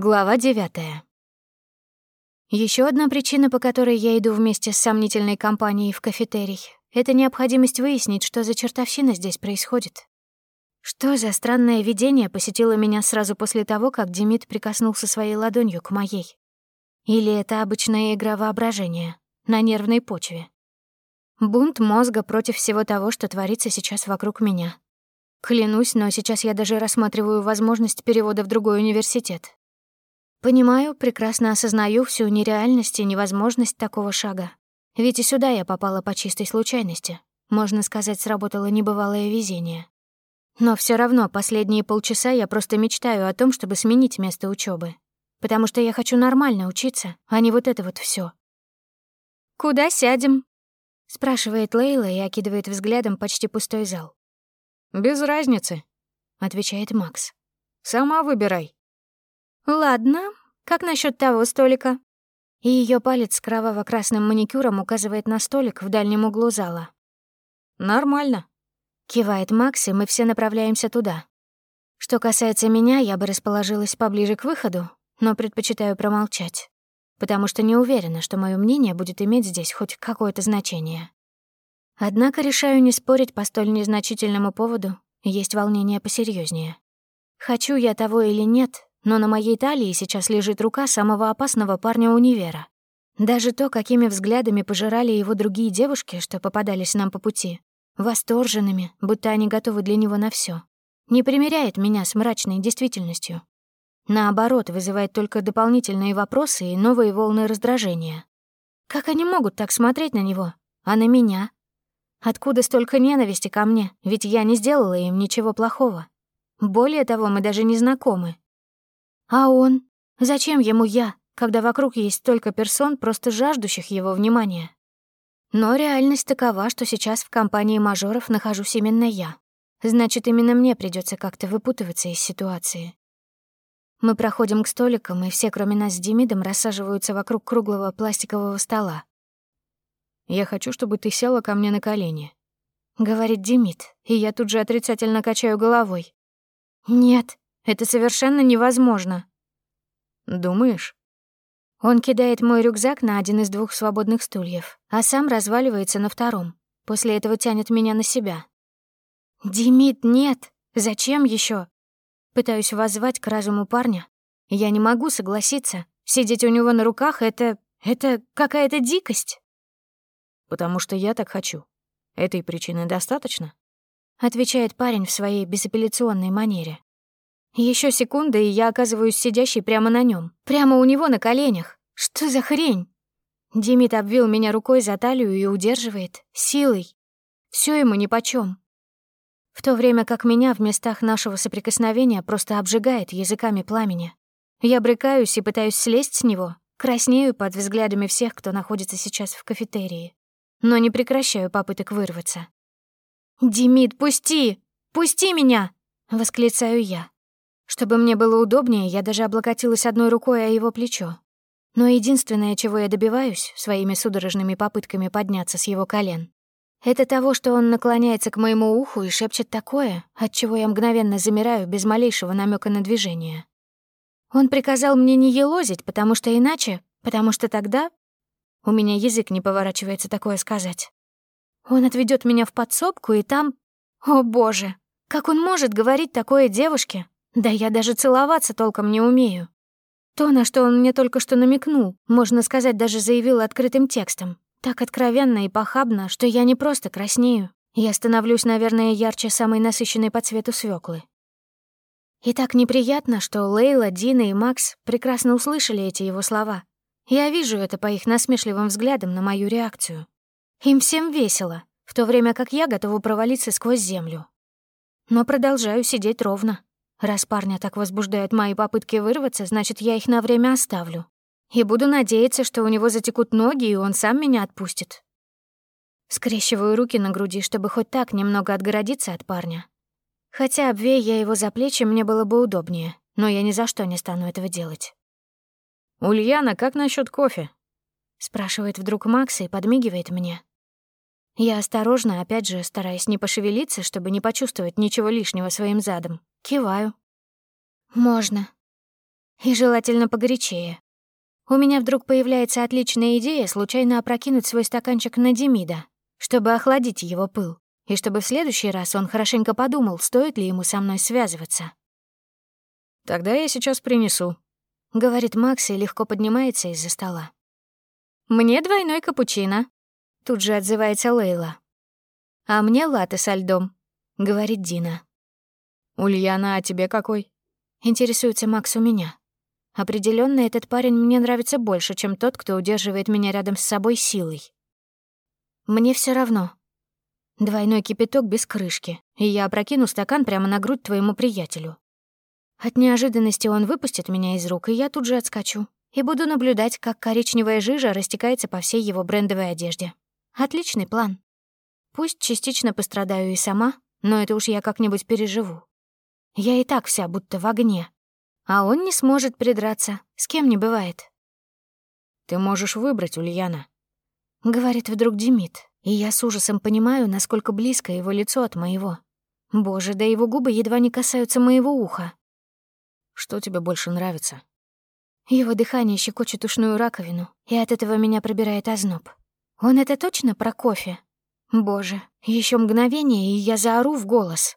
Глава девятая. Еще одна причина, по которой я иду вместе с сомнительной компанией в кафетерий, это необходимость выяснить, что за чертовщина здесь происходит. Что за странное видение посетило меня сразу после того, как Демид прикоснулся своей ладонью к моей? Или это обычная игра воображения на нервной почве? Бунт мозга против всего того, что творится сейчас вокруг меня. Клянусь, но сейчас я даже рассматриваю возможность перевода в другой университет, Понимаю, прекрасно осознаю всю нереальность и невозможность такого шага. Ведь и сюда я попала по чистой случайности. Можно сказать, сработало небывалое везение. Но все равно последние полчаса я просто мечтаю о том, чтобы сменить место учебы, Потому что я хочу нормально учиться, а не вот это вот все. «Куда сядем?» — спрашивает Лейла и окидывает взглядом почти пустой зал. «Без разницы», — отвечает Макс. «Сама выбирай». «Ладно, как насчет того столика?» И ее палец с кроваво-красным маникюром указывает на столик в дальнем углу зала. «Нормально», — кивает Макс, и мы все направляемся туда. Что касается меня, я бы расположилась поближе к выходу, но предпочитаю промолчать, потому что не уверена, что мое мнение будет иметь здесь хоть какое-то значение. Однако решаю не спорить по столь незначительному поводу, есть волнение посерьезнее. Хочу я того или нет, но на моей талии сейчас лежит рука самого опасного парня универа. Даже то, какими взглядами пожирали его другие девушки, что попадались нам по пути, восторженными, будто они готовы для него на все, не примеряет меня с мрачной действительностью. Наоборот, вызывает только дополнительные вопросы и новые волны раздражения. Как они могут так смотреть на него, а на меня? Откуда столько ненависти ко мне, ведь я не сделала им ничего плохого. Более того, мы даже не знакомы, а он? Зачем ему я, когда вокруг есть столько персон, просто жаждущих его внимания? Но реальность такова, что сейчас в компании мажоров нахожусь именно я. Значит, именно мне придется как-то выпутываться из ситуации. Мы проходим к столикам, и все, кроме нас с Демидом, рассаживаются вокруг круглого пластикового стола. «Я хочу, чтобы ты села ко мне на колени», — говорит Демид, и я тут же отрицательно качаю головой. «Нет, это совершенно невозможно. Думаешь? Он кидает мой рюкзак на один из двух свободных стульев, а сам разваливается на втором. После этого тянет меня на себя. «Димит, нет! Зачем еще? Пытаюсь воззвать к разуму парня. Я не могу согласиться. Сидеть у него на руках — это... это какая-то дикость. «Потому что я так хочу. Этой причины достаточно?» — отвечает парень в своей безапелляционной манере. Еще секунда, и я оказываюсь сидящей прямо на нем, прямо у него на коленях. Что за хрень? Димит обвил меня рукой за талию и удерживает. Силой. Все ему нипочём. В то время как меня в местах нашего соприкосновения просто обжигает языками пламени. Я брыкаюсь и пытаюсь слезть с него, краснею под взглядами всех, кто находится сейчас в кафетерии. Но не прекращаю попыток вырваться. «Димит, пусти! Пусти меня!» — восклицаю я. Чтобы мне было удобнее, я даже облокотилась одной рукой о его плечо. Но единственное, чего я добиваюсь своими судорожными попытками подняться с его колен, это того, что он наклоняется к моему уху и шепчет такое, от чего я мгновенно замираю без малейшего намека на движение. Он приказал мне не елозить, потому что иначе, потому что тогда... У меня язык не поворачивается такое сказать. Он отведет меня в подсобку, и там... О, боже! Как он может говорить такое девушке, да я даже целоваться толком не умею. То, на что он мне только что намекнул, можно сказать, даже заявил открытым текстом. Так откровенно и похабно, что я не просто краснею. Я становлюсь, наверное, ярче самой насыщенной по цвету свеклы. И так неприятно, что Лейла, Дина и Макс прекрасно услышали эти его слова. Я вижу это по их насмешливым взглядам на мою реакцию. Им всем весело, в то время как я готова провалиться сквозь землю. Но продолжаю сидеть ровно, Раз парня так возбуждают мои попытки вырваться, значит, я их на время оставлю. И буду надеяться, что у него затекут ноги, и он сам меня отпустит. Скрещиваю руки на груди, чтобы хоть так немного отгородиться от парня. Хотя, обвей я его за плечи, мне было бы удобнее, но я ни за что не стану этого делать. «Ульяна, как насчет кофе?» — спрашивает вдруг Макс и подмигивает мне. Я осторожно, опять же, стараясь не пошевелиться, чтобы не почувствовать ничего лишнего своим задом, киваю. «Можно». И желательно погорячее. У меня вдруг появляется отличная идея случайно опрокинуть свой стаканчик на Демида, чтобы охладить его пыл, и чтобы в следующий раз он хорошенько подумал, стоит ли ему со мной связываться. «Тогда я сейчас принесу», — говорит Макс и легко поднимается из-за стола. «Мне двойной капучино», — тут же отзывается Лейла. «А мне латте со льдом», — говорит Дина. «Ульяна, а тебе какой?» — интересуется Макс у меня. Определенно этот парень мне нравится больше, чем тот, кто удерживает меня рядом с собой силой. Мне все равно. Двойной кипяток без крышки, и я опрокину стакан прямо на грудь твоему приятелю. От неожиданности он выпустит меня из рук, и я тут же отскочу и буду наблюдать, как коричневая жижа растекается по всей его брендовой одежде. Отличный план. Пусть частично пострадаю и сама, но это уж я как-нибудь переживу. Я и так вся будто в огне. А он не сможет придраться, с кем не бывает. «Ты можешь выбрать, Ульяна», — говорит вдруг Демид, и я с ужасом понимаю, насколько близко его лицо от моего. Боже, да его губы едва не касаются моего уха. «Что тебе больше нравится?» Его дыхание щекочет ушную раковину, и от этого меня пробирает озноб. Он это точно про кофе? Боже, еще мгновение, и я заору в голос.